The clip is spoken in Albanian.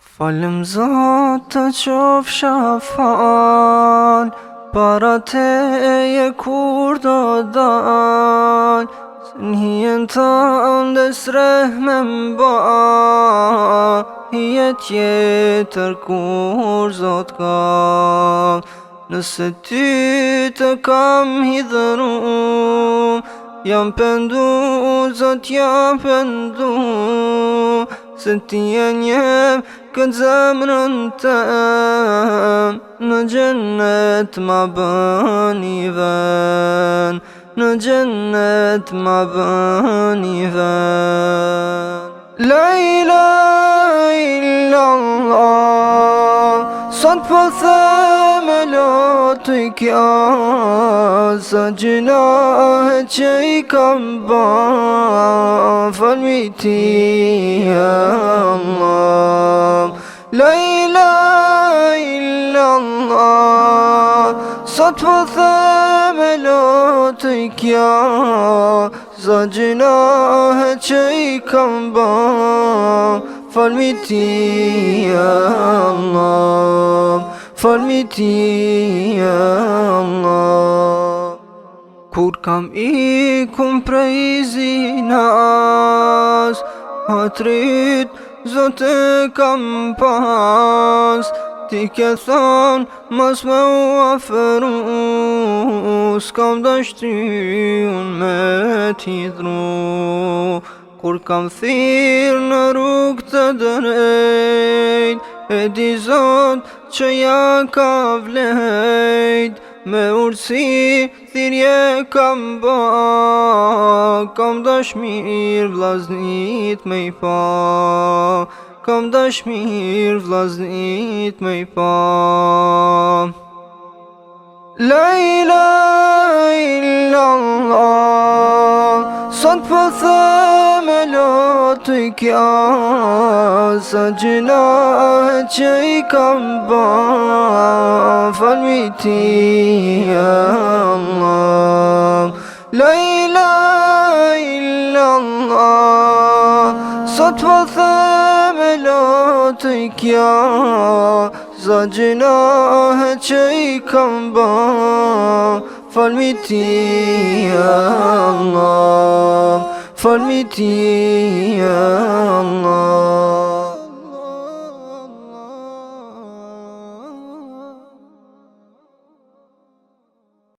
Falem zot të qof shafan Para te e kur do dal Se njën të andes rehme mba Je tjetër kur zot ka Nëse ty të kam hithëru Jam pëndu, zot jam pëndu Se ti e njëm këtë zemrën të Në gjennet ma bën i ven Në gjennet ma bën ven La ila illa Allah Sot për po theme lotu i kja Sa gjina e që i kam ba Falmi ti Sot për po them e lotë i kja Zagjina e që i kam bë Falmiti e Allah Falmiti e Allah Kur kam i kum prej zinës A të rritë zote kam pasë ti ke thon mos më ofru s'kam dashti un me ti dru kur kam thirr në rrugë të drejt e di zot që ja ka vlejt me urësi thirje kam ba kam dashmir vlaznit me i pa Kam dashmir vla zhit me i pa La ila illa allah Sot fa po tha me lo tu i kja Sa cina e i ka ba Fal vitia allah La ila illa allah Sot fa po tha Të i kjo, zëgjëna e që i këmba Falmiti e allah, falmiti e allah